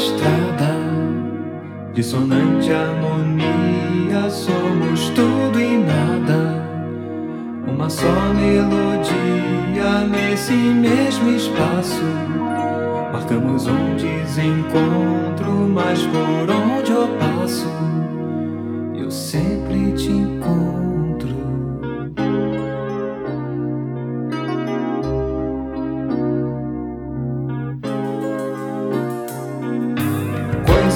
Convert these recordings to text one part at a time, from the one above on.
estrada, dissonante harmonia, somos tudo e nada. Uma só melodia nesse mesmo espaço. Marcamos um desencontro, mas por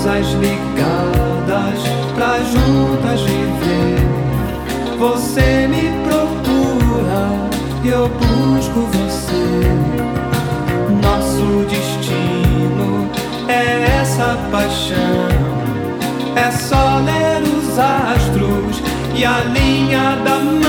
Coisas ligadas pra juntas viver. Você me procura e eu busco você. Nosso destino é essa paixão. É só ler os astros e a linha da mão.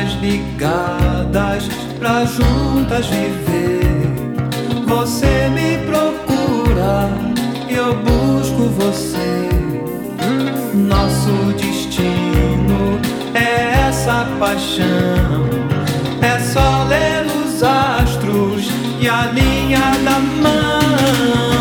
Coisas ligadas pra juntas viver. Você me procura e eu busco você. Nosso destino é essa paixão. É só ler os astros e a linha da mão.